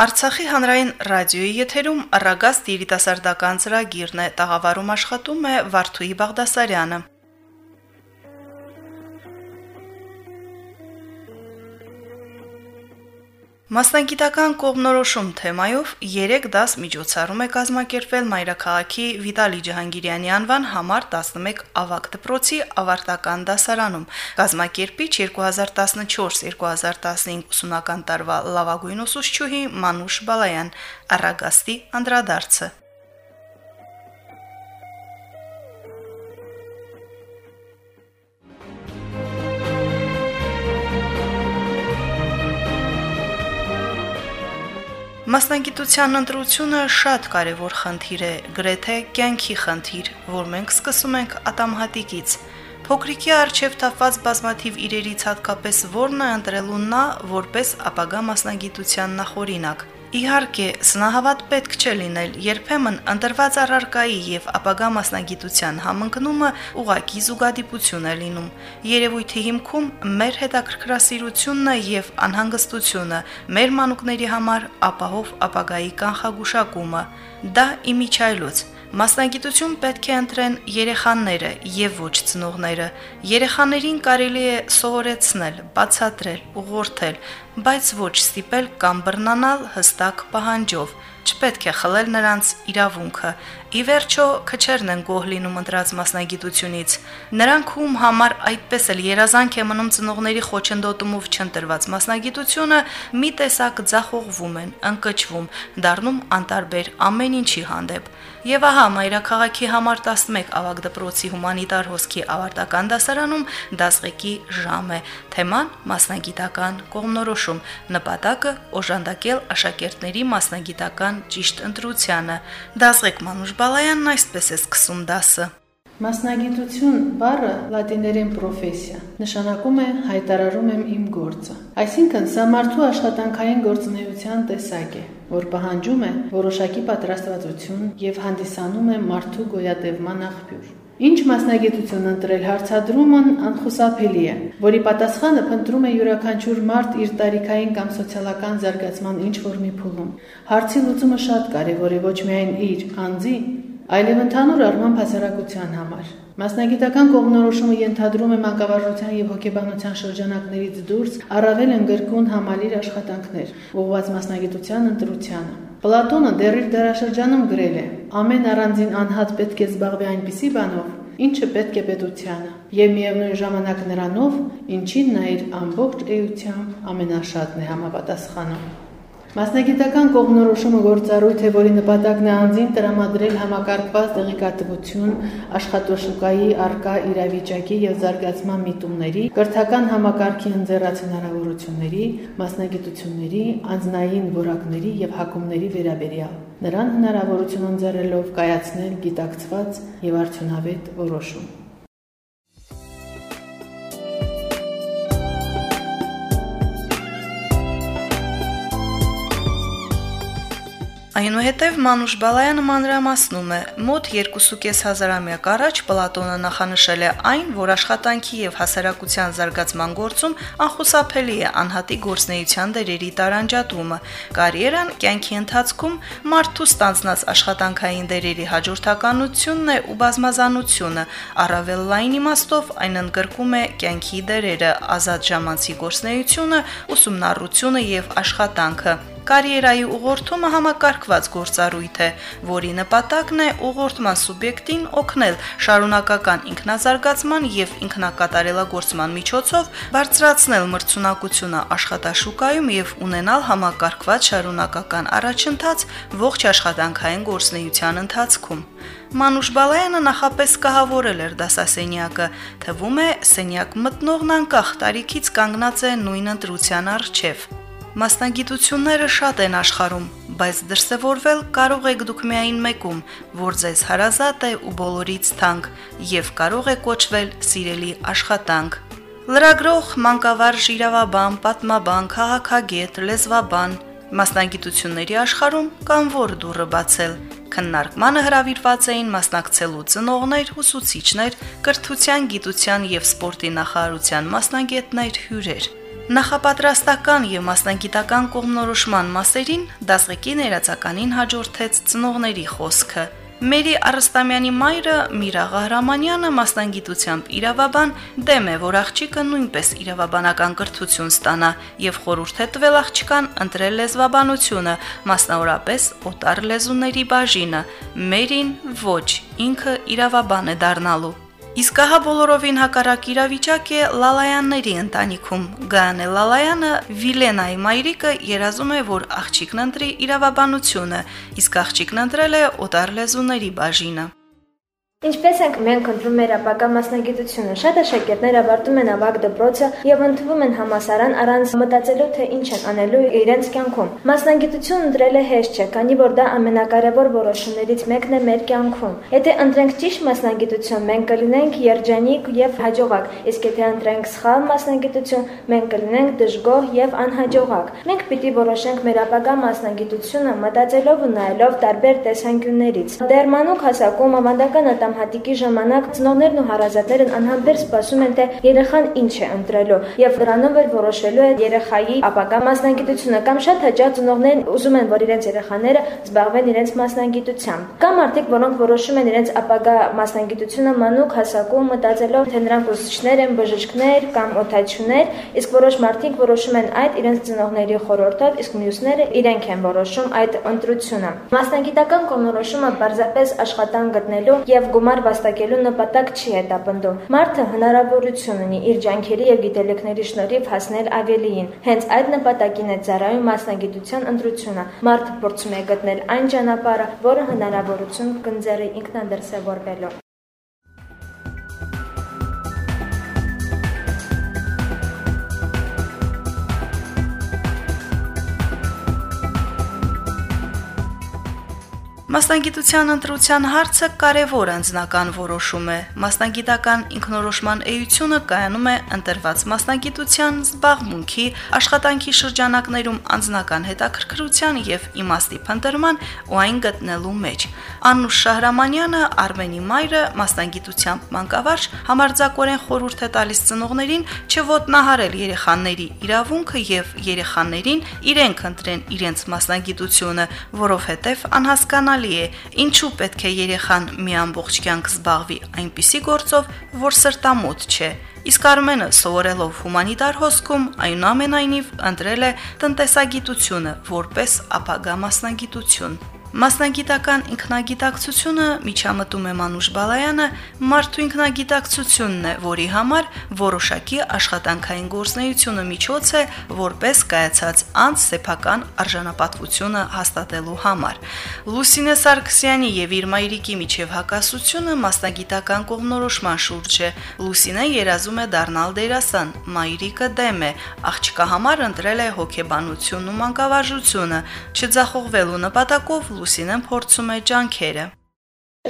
Արցախի հանրային ռադիոյի եթերում առագաստ երիտասարդական ծրագիրն է, տաղավարում աշխատում է Վարդուհի Բաղդասարյանը։ Մասնագիտական կողմնորոշում թեմայով 3 դաս միջոցառում է կազմակերպվել Մայրաքաղաքի Վիտալի Ջահանգիրյանի անվան համար 11 ավագ դպրոցի ավարտական դասարանում։ Կազմակերպիչ 2014-2015 ուսումնական տարվա լավագույն ուսուցչուհի Մանուշ Բալայան, Արագաստի անդրադարձը։ Մասնագիտության ընտրությունը շատ կարևոր խնդիր է, գրեթե կյանքի խնդիր, որ մենք սկսում ենք ատամհատիկից։ Փոքրիկի արժև թափված բազմաթիվ իրերից հատկապես որն է ընտրելու նա որպես ապագա մասնագիտության նախորինակ։ Իհարկե, սնահավատ պետք չէ լինել, երբեմն ընտրված առարկայի եւ ապագա մասնագիտության համընկնումը ուղակի զուգադիպություն է լինում։ Երևույթի հիմքում մեր հետաքրքրասիրությունն է եւ անհանգստությունը, մեր մանուկների համար ապահով ապագայի կանխագուշակումը։ Դա իմիջայլոց Մասնագիտություն պետք է ընտրեն երեխաները եւ ոչ ծնողները։ Երեխաներին կարելի է սովորեցնել, բացատրել, ուղղորդել, բայց ոչ ստիպել կամ բռնանալ հստակ պահանջով չպետք է խլել նրանց իրավունքը։ Ի վերջո, քչերն են գոհ լինում ընտրած մասնագիտությունից։ Նրանք ում համար այդպես էլ երազանք է մնում ծնողների խոչընդոտումով չընտրված մասնագիտությունը, մի տեսակ ձախողվում են, ընկճվում, դառնում անտարբեր ամեն ինչի հանդեպ։ Եվ ահա Մայրաքաղաքի համար 11 ավագ դպրոցի հումանիտար հոսքի ավարտական դասարանում դասղեկի ժամ է։ Թեման մասնագիտական կողմնորոշում։ Նպատակը օժանդակել աշակերտների մասնագիտական ճիշտ ընտրությանը։ Դասղեկ Մանուշ Բալայանն այսպես է սկսում դասը։ Մասնագիտություն բառը լատիներեն պրոֆեսիա նշանակում է հայտարարում եմ իմ գործը։ Այսինքն սա մարդու աշխատանքային գործունեության տեսակ է, որ պահանջում է որոշակի պատրաստվածություն եւ հանդիսանում է մարդու գոյատևման աղբյուր։ Ինչ մասնագիտություն ընտրել հարցադրումն անխուսափելի է, որի պատասխանը փնտրում է յուրաքանչյուր մարդ իր տարիքային կամ սոցիալական զարգացման ինչ որ մի փուլում։ Հարցի լուծումը շատ կարևոր է ոչ միայն իր անձի, այլև ընդհանուր առմամբ հասարակության համար։ Մասնագիտական կողմնորոշումը ենթադրում է մանկավարժության եւ հոգեբանության շրջանակներից դուրս առավել ընդգրկուն համալիր աշխատանքներ, ուղղված մասնագիտության ընտրությանը։ Պլատոնը դեռ իր դարաշրջանում գրել է. ամեն առանձին անհատ պետք է զբաղվի այնպիսի բանով, ինչը պետք է պետությանը, եւ միևնույն ժամանակ նրանով, ինչին նա իր ամբողջ էությամբ ամենաշատն է համապատասխանում։ Մասնագիտական կողմնորոշումը գործառույթ է, որի նպատակն է անձին տրամադրել համակարգված տեղեկատվություն աշխատաշուկայի արկա իրավիճակի եւ զարգացման միտումների, կրթական համակարգի ընձեռած հնարավորությունների, մասնագիտությունների, անձնային որակների եւ հակումների վերաբերյալ։ Նրան հնարավորություն ընձեռելով կայացնել գիտակցված եւ արդյունավետ որոշում։ Այնուհետև Մանուշ Բալայանը մանրամասնում է. մոտ 2.5 հազարամյակ առաջ Պլատոնը նախանշել է այն, որ աշխատանքի եւ հասարակության զարգացման գործում անխուսափելի է անհատի գործնեության դերերի տարանջատումը։ Կարիերան կյանքի ընթացքում մարդու ստանձնած աշխատանքային դերերի հաջորդականությունն է ու բազմազանությունը, առավել լայն իմաստով այն ընդգրկում է կյանքի դերերը, ազատ ժամանցի գործնեությունը, ուսումնառությունը եւ աշխատանքը։ Կարիերայի ուղղորդումը համակարգված գործառույթ է, որի նպատակն է ուղղորդման սուբյեկտին օգնել շարունակական ինքնազարգացման եւ ինքնակատարելագործման միջոցով բարձրացնել մրցունակությունը աշխատաշուկայում եւ ունենալ համակարգված շարունակական առաջընթաց ողջ աշխատանքային գործնեության ընթացքում։ Մանուշ Բալայանը նախապես կահավորել էր դասասենյակը, թվում է սենյակ մտնողն անկախ տարիքից կանգնած է նույն ընտրության առջև։ Մասնագիտությունները շատ են աշխարում, բայց դրսևորվել կարող եք դուք միայն մեկում, որ ձեզ հարազատ է ու բոլորից թանկ, եւ կարող է կոչվել սիրելի աշխատանք։ Լրագրող, մանկավարժ, իրավաբան, պատմաբան, քաղաքագետ, լեզվաբան մասնագիտությունների աշխարում կան որ դուրը բացել։ Քննարկմանը հրավիրված էին մասնակցելու ծնողներ, ուսուցիչներ, կրթության, գիտության եւ սպորտի նախարարության մասնագետներ, հյուրեր։ Նախապատրաստական եւ մասնագիտական կողմնորոշման մասերին դասղեկի ներածականին հաջորդեց ծնողների խոսքը։ Մերի Արստամյանի մայրը Միրա Ղահրամանյանը մասնագիտությամբ իրավաբան դեմ է, որ աղջիկը նույնպես իրավաբանական կրթություն ստանա եւ խորհուրդ է տվել աղջկան ընտրել լեզվաբանությունը, մասնավորապես օտար լեզուների բաժինը։ Մերին ոչ, ինքը իրավաբան է դառնալու։ Իսկ ահա բոլորովին հակառակ իրավիճակ է Լալայանների ընտանիքում։ Գայանե Լալայանը Վիլենայի մայրիկը երազում է, որ աղջիկն ընտրի իրավաբանությունը, իսկ աղջիկն ընտրել է օտար լեզուների բաժինը։ Ինչպես ենք մենք ընտրում մեր ապագա մասնագիտությունը։ Շատ աշակերտներ ավարտում են ավագ դպրոցը եւ ընդունվում են համասարան առանց մտածելու թե ինչ են անելու իրենց կյանքում։ Մասնագիտություն ընտրելը հեշտ չէ, քանի որ դա ամենակարևոր որոշումներից մեկն է մեր կյանքում։ Եթե ընտրենք ճիշտ մասնագիտություն, մենք կլինենք երջանիկ եւ հաջողակ, իսկ եթե ընտրենք սխալ մասնագիտություն, մենք կլինենք դժգոհ եւ անհաջողակ։ Մենք պիտի որոշենք մեր ապագա մասնագիտությունը մտածելով ու նայելով տարբեր տեսանկյուններից։ Դեռ մանուկ հասակում ավանդական անհատիկի ժամանակ ծնողներն ու հարազատներն անհամբեր սպասում են, թե երեխան ինչ է ընտրելու եւ դրանով էլ որոշելու է երեխայի ապագա մասնագիտությունը կամ շատ հաճախ ծնողներն ուզում են, որ իրենց երեխաները զբաղվեն իրենց մասնագիտությամբ։ Կամ արդյոք որոնք որոշում են իրենց ապագա մասնագիտությունը մանուկ հասակում մտածելով, թե նրանք ուսուցիչներ են, բժիշկներ կամ օթաչուներ, իսկ որոշ մարդիկ որոշում են այդ իրենց ծնողների խորհրդով, իսկ մյուսները իրենք են որոշում այդ ընտրությունը։ Մասնագիտական կողմնորոշումը բարձրապես աշխատան գտնելու եւ գումար վաստակելու նպատակ չի հետապնդում։ Մարդը հնարավորություն ունի իր ջանքերի եւ գիտելիքների շնորհիվ հասնել ավելիին։ Հենց այդ նպատակին է ծառայում մասնագիտության ընտրությունը։ Մարդը փորձում է գտնել այն ճանապարհը, որը հնարավորություն կընձեռի ինքնադրսևորվելու։ Մասնագիտության ընտրության հարցը կարևոր անձնական որոշում է։ Մասնագիտական ինքնորոշման էությունը կայանում է ընտրված մասնագիտության զբաղմունքի, աշխատանքի շրջանակներում անձնական հետաքրքրության եւ իմաստի փնտրման ու այն գտնելու մեջ։ Անուշ Շահրամանյանը, Արմենի մայրը, մասնագիտությամբ մանկավարժ համարձակորեն խորհուրդ է տալիս ծնողներին չոտնահարել երեխաների իրավունքը եւ երեխաներին իրենք ընտրեն իրենց մասնագիտությունը, որովհետեւ անհասկանալի հասկանալի է, ինչու պետք է երեխան մի ամբողջ կյանք զբաղվի այնպիսի գործով, որ սրտամոտ չէ։ Իսկ Արմենը սովորելով հումանիտար հոսքում այնուամենայնիվ ընտրել է տնտեսագիտությունը որպես ապագա մասնագիտություն։ Մասնագիտական ինքնագիտակցությունը միջամտում է Մանուշ Բալայանը, մարդու ինքնագիտակցությունն է, որի համար որոշակի աշխատանքային գործնեությունը միջոց է, որպես կայացած անց սեփական արժանապատվությունը հաստատելու համար։ Լուսինե Սարգսյանի եւ իր մայրիկի միջև հակասությունը մասնագիտական կողմնորոշման շուրջ է։ Լուսինը երազում է դառնալ դերասան, մայրիկը դեմ է, աղջկա համար ընտրել է հոգեբանությունն ու մանկավարժությունը, չձախողվելու նպատակով Լուսինեն փորձում է ջանքերը։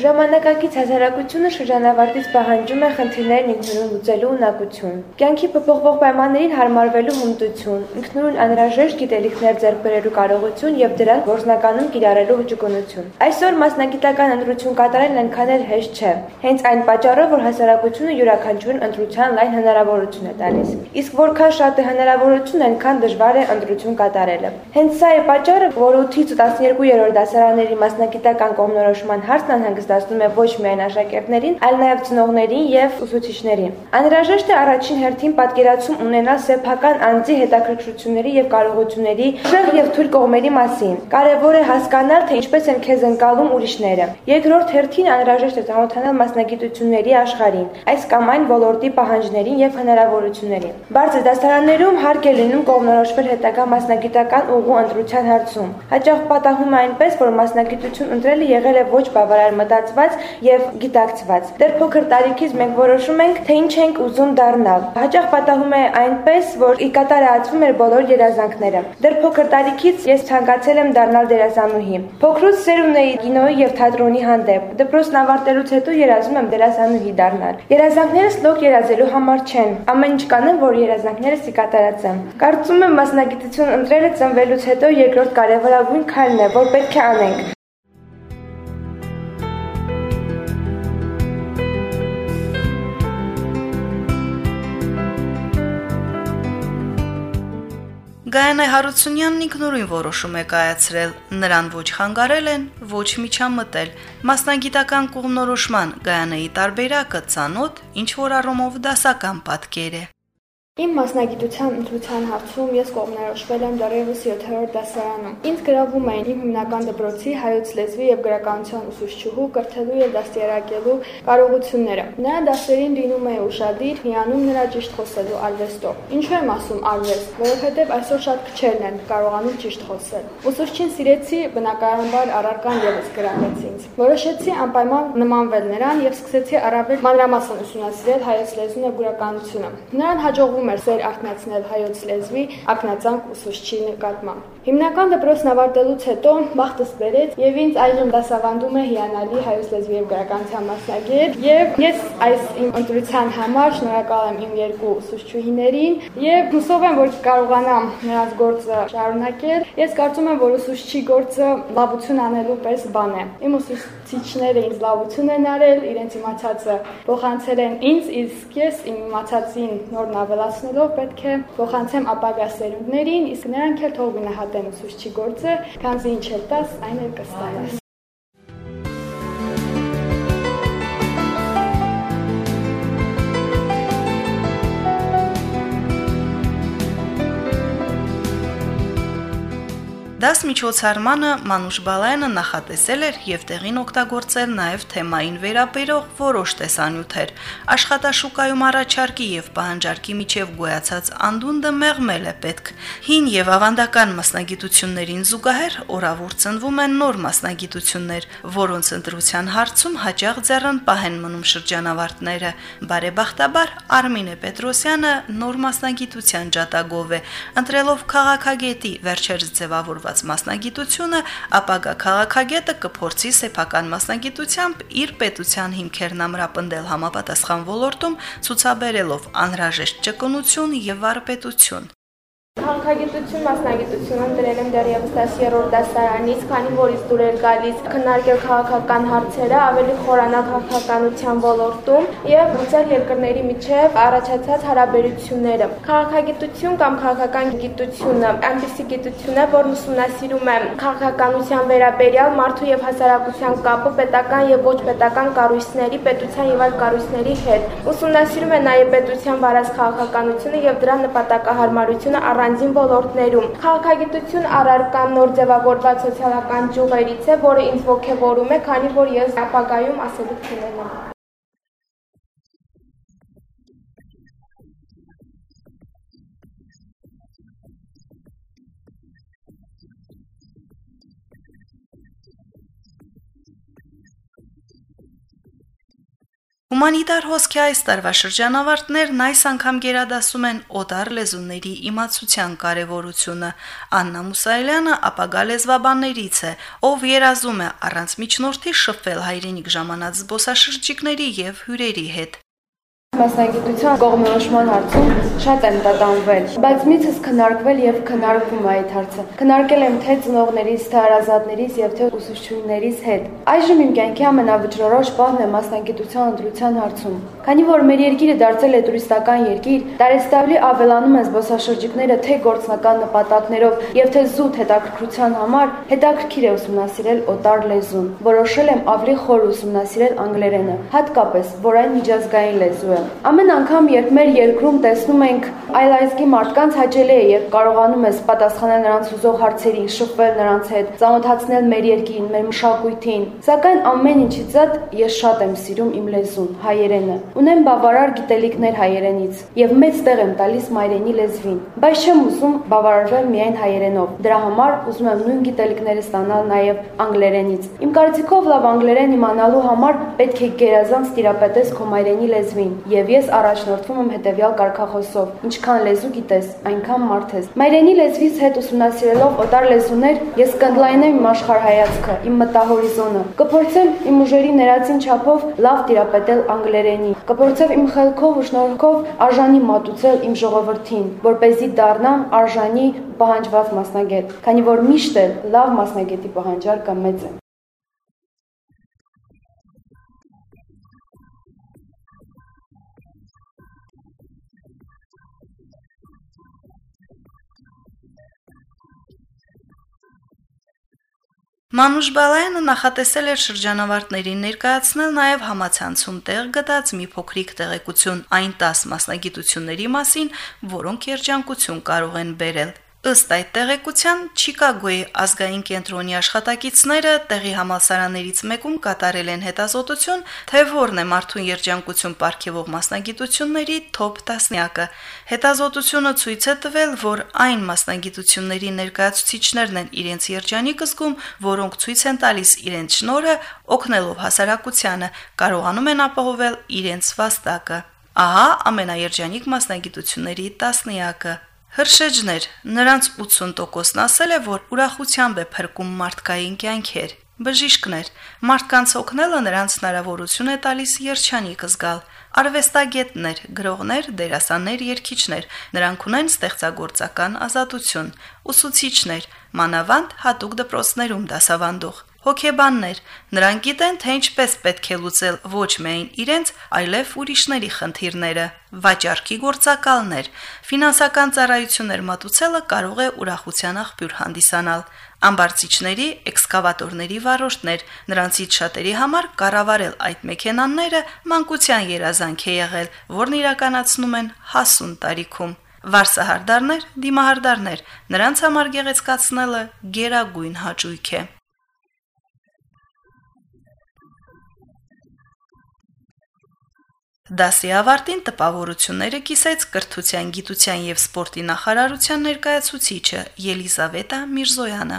Ժամանակակից հասարակությունը շրջանավարտից պահանջում է խնդիրներն ինքնուրույն լուծելու ունակություն, կյանքի փոփոխվող պայմաններին հարմարվելու հմտություն, ինքնուրույն անհրաժեշտ գիտելիքներ ձեռք բերելու կարողություն եւ դրանք գործնականում կիրառելու հճկունություն։ Այսօր մասնագիտական ընտրություն կատարելն այնքան էլ հեշտ չէ։ Հենց այն պատճառով, որ հասարակությունը յուրաքանչյուրին ընտրության լայն հնարավորություն է տալիս։ Իսկ որքան շատ է հնարավորություն, այնքան դժվար է ընտրություն կատարելը։ Հենց սա է պատճառը, որ 8-ից 12-րդ դասարանների մասնագիտական կողմնորոշման հարցն հանգստացնում է ոչ միայն աշակերտներին, այլ նաև ծնողներին եւ ուսուցիչներին։ Անհրաժեշտ է առաջին հերթին պատկերացում ունենալ սեփական անձի հետաքրքրությունների եւ կարողությունների ուժեղ եւ թույլ կողմերի մասին։ Կարևոր է հասկանալ, թե ինչպես են քեզ ընկալում ուրիշները։ Երկրորդ հերթին անհրաժեշտ է ծանոթանալ մասնագիտությունների աշխարհին, այս կամ այն ոլորտի պահանջներին եւ հնարավորություններին։ Բարձր դասարաններում հարկ է լինում կողմնորոշվել հետագա մասնագիտական ուղու ընտրության հարցում։ Հաճախ պատահում է այնպես, որ մասնագիտություն ընտրելը եղել է ոչ բավարար մտածված եւ գիտակցված։ Դեռ փոքր տարիքից մենք որոշում ենք, թե ինչ ենք ուզում դառնալ։ Հաճախ պատահում է այնպես, որ ի կատարածվում էր բոլոր երազանքները։ Դեռ փոքր տարիքից ես ցանկացել եմ դառնալ դերասանուհի։ Փոքրուց սեր ունեի կինոյի եւ թատրոնի հանդեպ։ Դպրոցն ավարտելուց հետո երազում եմ դերասանուհի դառնալ։ Երազանքներս լոկ երազելու համար չեն։ Ամեն ինչ կանեմ, որ երազանքներս ի կատարածեմ։ Կարծում եմ մասնագիտություն ընտրելը ծնվելուց հետո երկրորդ կարևորագույն քայլն է, որ պետք է անենք։ Գայանե Հարությունյանն ինքնուրույն որոշում է կայացրել, նրան ոչ խանգարել են, ոչ միջամտել։ Մասնագիտական կողմնորոշման Գայանեի տարբերակը ցանոթ, ինչ որ առումով դասական պատկեր է։ Իմ մասնագիտության ընտրության հարցում ես կողմնորոշվել եմ դեռևս 7-րդ դասարանում։ Ինձ գրավում էին իմ հիմնական դպրոցի հայոց լեզվի եւ գրականության ուսուցչուհու կրթելու եւ դաստիարակելու կարողությունները։ Նրա դասերին դինում է ուշադիր, հիանում նրա ճիշտ խոսելու արվեստով։ Ինչու եմ ասում արվեստ, որովհետեւ այսօր շատ քչերն են կարողանում ճիշտ խոսել։ Ուսուցչին սիրեցի, բնականաբար առարկան եւս գրավեց ինձ։ Որոշեցի անպայման նմանվել նրան եւ սկսեցի առավել մանրամասն ուսումնասիրել հայոց լեզուն եւ գրականությունը։ Նրան հաջողվում էր սեր արթնացնել հայոց լեզվի ակնածանք ուսուցչի նկատմամբ։ Հիմնական դպրոցն ավարտելուց հետո բախտս բերեց եւ ինձ այժմ դասավանդում է հիանալի հայոց լեզվի եւ գրականության մասնագետ եւ ես այս իմ ընտրության համար շնորհակալ եմ իմ երկու ուսուցչուհիներին եւ հուսով եմ որ կարողանամ նրանց գործը շարունակել։ Ես կարծում եմ որ ուսուցչի գործը լավություն անելու պես բան է։ Իմ ուսուցիչները ինձ լավություն են արել, իրենց իմացածը փոխանցել են ինձ, իսկ ես իմ իմացածին նորն ավելացնել հասնելով պետք է փոխանցեմ ապագա սերունդներին, իսկ նրանք էլ թող գնահատեն ուսուցչի գործը, քանզի ինչ էլ տաս, այն էլ կստանաս։ Դաս միջոցառմանը Մանուշ Բալայանը նախատեսել էր եւ տեղին օգտագործել նաեւ թեմային վերաբերող որոշ տեսանյութեր։ Աշխատաշուկայում առաջարկի եւ պահանջարկի միջև գոյացած անդունդը մեղմել է պետք։ Հին եւ ավանդական մասնագիտություններին զուգահեռ օրավուր ծնվում են նոր մասնագիտություններ, որոնց ընտրության հարցում հաջող ձեռն պահեն մնում շրջանավարտները։ Բարեբախտաբար Արմինե Պետրոսյանը նոր մասնագիտության ջատագով է, ընտրելով քաղաքագետի վերջերս ձևավորված ստեղծված մասնագիտությունը, ապագա քաղաքագետը կփորձի սեփական մասնագիտությամբ իր պետության հիմքերն ամրապնդել համապատասխան ոլորտում, ցուցաբերելով անհրաժեշտ ճկունություն եւ վարպետություն։ Հանքագիտություն մասնագիտություն ընտրել եմ դեռևս 10-րդ դասարանից, քանի որ իս դուր էր գալիս քննարկել քաղաքական հարցերը ավելի խորանակ քաղաքականության ոլորտում եւ լուծել երկրների միջև առաջացած հարաբերությունները։ Քաղաքագիտություն կամ քաղաքական գիտությունը այնպիսի գիտություն է, որն ուսումնասիրում է քաղաքականության վերաբերյալ մարդու եւ հասարակության կապը պետական եւ ոչ պետական կառույցների, պետության եւ այլ կառույցների հետ։ Ուսումնասիրում է նաեւ պետության վարած քաղաքականությունը եւ դրա նպատակահարմարությունը առանձին ոլորտներում։ Քաղաքագիտություն առարկան նոր ձևավորված սոցիալական ճյուղերից է, որը ինձ ողջևորում է, քանի որ ես ապագայում ասելիք ունենամ։ Հումանիտար հոսքի այս տարվա շրջանավարտներն այս անգամ գերադասում են օտար լեզուների իմացության կարևորությունը։ Աննա Մուսայելյանը ապագա լեզվաբաններից է, ով երազում է առանց միջնորդի շփվել հայրենիք ժամանած զբոսաշրջիկների եւ հյուրերի հետ մասնագիտության կողմնորոշման հարցում շատ եմ տատանվել, բայց միցս քննարկվել եւ քննարկվում է այդ հարցը։ Քննարկել եմ թե ծնողներից, թե հարազատներից եւ թե ուսուցչուհիներից հետ։ Այժմ իմ կյանքի ամենավճռորոշ պահն է մասնագիտության ընտրության հարցում։ Քանի որ մեր երկիրը դարձել է տուրիստական երկիր, տարեստավլի ավելանում են զբոսաշրջիկները թե գործնական նպատակներով եւ թե զուտ հետաքրքրության համար, հետաքրքիր է ուսումնասիրել օտար լեզուն։ Որոշել եմ ավելի խոր ուսումնասիրել անգլերենը, հատկապես, որ այն միջազգային լեզու է։ Ամեն անգամ, երբ մեր երկրում տեսնում ենք այլ ազգի մարդկանց հաճելի է, երբ կարողանում ես պատասխանել նրանց ուզող հարցերին, շփվել նրանց հետ, ծանոթացնել մեր երկրին, մեր մշակույթին։ Սակայն ամեն ինչից զատ ես շատ եմ սիրում իմ լեզուն, հայերենը։ Ունեմ բավարար գիտելիքներ հայերենից եւ մեծ տեղ եմ տալիս մայրենի լեզվին, բայց չեմ ուզում բավարարվել միայն հայերենով։ Դրա համար ուզում եմ նույն գիտելիքները ստանալ նաեւ անգլերենից։ Իմ կարծիքով լավ անգլերեն իմանալու համար պետք է գերազանց տիրապետես քո մայրենի լեզվին եւ ես առաջնորդվում եմ հետեւյալ կարգախոսով. ինչքան լեզու գիտես, այնքան մարդ ես։ Մայրենի լեզվից հետ ուսումնասիրելով օտար լեզուներ, ես կընդլայնեմ իմ աշխարհայացքը, իմ մտահորիզոնը։ Կփորձեմ իմ ուժերի ներածին չափով լավ տիրապետել անգլերենին։ Կփորձեմ իմ խելքով ու շնորհքով արժանի մատուցել իմ ժողովրդին, որ เป զի դառնամ արժանի պահանջված մասնագետ, քանի որ միշտ էլ լավ մասնագետի պահանջարկը մեծ է։ Մանուշ Բալայանը նախատեսել էր շրջանավարտներին ներկայացնել նաև համացանցում տեղ գտած մի փոքրիկ տեղեկություն այն 10 մասնագիտությունների մասին, որոնք երջանկություն կարող են բերել։ Ըստ այդ տեղեկության Չիկագոյի ազգային կենտրոնի աշխատակիցները տեղի համալսարաններից մեկում կատարել են հետազոտություն, թե որն է մարդուն երջանկություն ապարգևող մասնագիտությունների top 10-ը։ Հետազոտությունը ցույց է տվել, որ այն մասնագիտությունների ներկայացուցիչներն են իրենց երջանիկ զգում, որոնք ցույց են տալիս իրենց շնորհը, օգնելով հասարակությանը, կարողանում են ապահովել իրենց վաստակը։ Ահա ամենաերջանիկ մասնագիտությունների 10-ը։ Հրշեջներ, նրանց 80%-ն ասել է, որ ուրախությամբ է փրկում մարդկային կյանքեր։ Բժիշկներ, մարդկանց օգնելը նրանց հնարավորություն է տալիս երջանիկ զգալ։ Արվեստագետներ, գրողներ, դերասաններ, երգիչներ, նրանք ունեն ստեղծագործական ազատություն։ Ուսուցիչներ, մանավանդ հատուկ դպրոցներում դասավանդող Հոգեբաններ նրանք գիտեն, թե ինչպես պետք է լուծել ոչ միայն իրենց, այլև ուրիշների խնդիրները։ Վաճառքի գործակալներ ֆինանսական ծառայություններ մատուցելը կարող է ուրախության աղբյուր հանդիսանալ։ Ամբարձիչների, էքսկավատորների վարորդներ, նրանցից շատերի համար կառավարել այդ մեքենաները մանկության երազանք է եղել, որն իրականացնում են հասուն տարիքում։ Վարսահարդարներ, դիմահարդարներ, նրանց համար գեղեցկացնելը գերագույն հաճույք է։ Դասի ավարտին տպավորությունները կիսեց կրթության, գիտության եւ սպորտի նախարարության ներկայացուցիչը Ելիզավետա Միրզոյանը։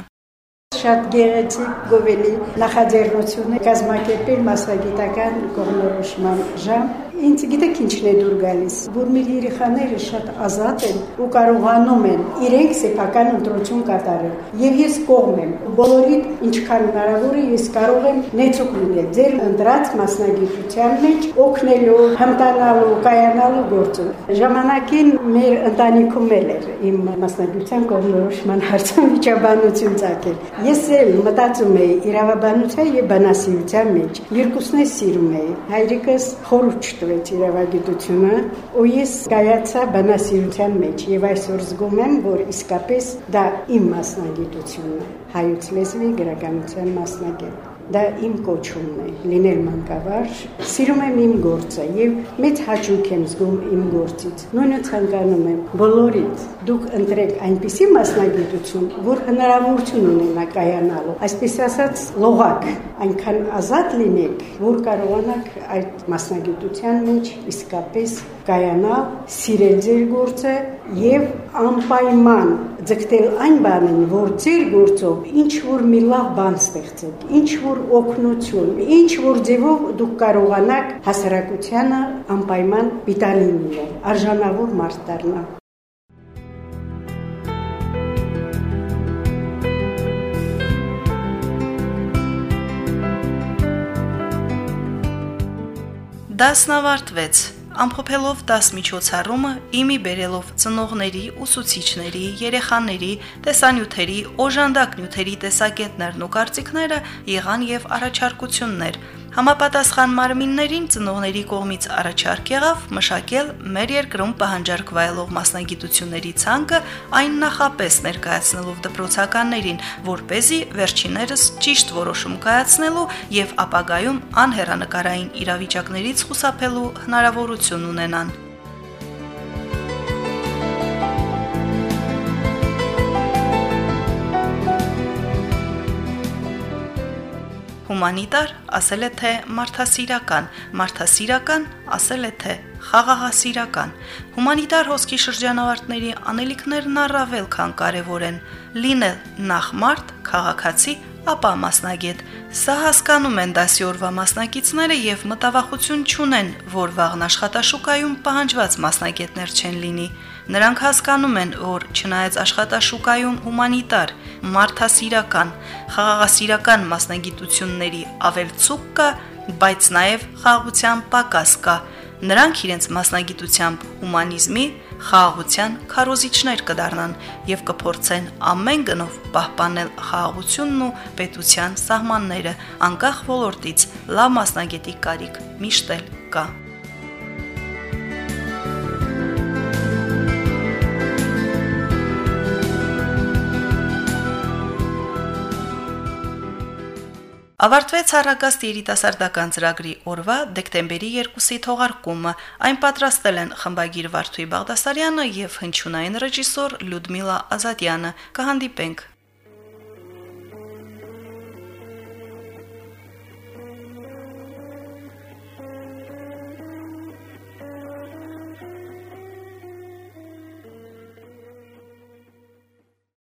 Շատ գեղեցիկ գովելի նախաձեռնություն է կազմակերպել մասնագիտական կողմնորոշման ժամ։ Ինձ գիտեք ինչն է դուր գալիս, մեր երեխաները շատ ազատ են ու կարողանում են իրենք սեփական ընտրություն կատարել։ Եվ ես կողմ եմ, բոլորիդ ինչքան հնարավոր է ես կարող եմ նեցուկ լինել ձեր ընտրած մասնագիտության մեջ օգնելու, հմտանալու, կայանալու գործում։ Ժամանակին մեր ընտանիքում էլ էր իմ մասնագիտության կողմնորոշման հարցում վիճաբանություն ցակել Ես էլ մտածում եի իրավաբանության եւ բանասիրության մեջ։ Երկուսն է սիրում եի։ Հայրիկս խորհուրդ տվեց իրավագիտությունը, ու ես կայացա բանասիրության մեջ եւ այսօր զգում եմ, որ իսկապես դա իմ մասնագիտությունն է։ Հայոց լեզվի գրականության մասնագետ դա իմ կոչումն է լինել մանկավարժ սիրում եմ իմ գործը եւ մեծ հաճույք եմ զգում իմ գործից նույնը ցանկանում եմ բոլորիդ դուք ընտրեք այնպիսի մասնագիտություն որ հնարավորություն ունենա կայանալու այսպես ասած լողակ այնքան ազատ լինեք որ կարողանաք այդ մասնագիտության մեջ իսկապես կայանալ սիրել ձեր գործը եւ անպայման ձգտել այն բանին, որ ձեր գործով ինչ որ մի լավ բան ստեղծեք, ինչ որ օգնություն, ինչ որ ձևով դուք կարողանաք հասարակությանը անպայման վիտալին լինել, արժանավոր մարդ դառնալ։ Դասն ավարտվեց ամփոփելով դաս միջոցառումը, իմի բերելով ծնողների, ուսուցիչների, երեխաների, տեսանյութերի, օժանդակ նյութերի տեսակետներն ու կարծիքները եղան եւ առաջարկություններ, Համապատասխան մարմիններին ծնողների կողմից առաջարկ եղավ մշակել մեր երկրում պահանջարկ վայելող մասնագիտությունների ցանկը այն նախապես ներկայացնելով դպրոցականներին, որ เป զի վերջիներս ճիշտ որոշում կայացնելու եւ ապագայում անհերանեկարային իրավիճակներից խուսափելու հնարավորություն ունենան։ Հումանիտար ասել է թե մարդասիրական, մարդասիրական ասել է թե խաղաղասիրական։ Հումանիտար հոսքի շրջանավարտների անելիքներն առավել քան կարևոր են՝ լինել նախ մարդ, քաղաքացի, ապա մասնագետ։ Սա հասկանում են դասի օրվա մասնակիցները եւ մտավախություն չունեն, որ վաղն աշխատաշուկայում պահանջված մասնագետներ չեն լինի։ Նրանք հասկանում են, որ չնայած աշխատաշուկայում հումանիտար, մարդասիրական, խաղաղասիրական մասնագիտությունների ավելցուկ կա, բայց նաև խաղաղության պակաս կա։ Նրանք իրենց մասնագիտությամբ հումանիզմի, խաղաղության քարոզիչներ կդառնան եւ կփորձեն ամեն գնով պահպանել խաղաղությունն ու պետության սահմանները, անկախ ոլորտից լավ մասնագետի կարիք միշտ կա։ Ավարտվեց Արագաստ երիտասարդական ծրագրի օրվա դեկտեմբերի 2-ի թողարկումը։ Այն պատրաստել են խմբագիր Վարդուհի Բաղդասարյանը եւ հնչյունային ռեժիսոր Լյուդմիլա Ազատյանը։ Կհանդիպենք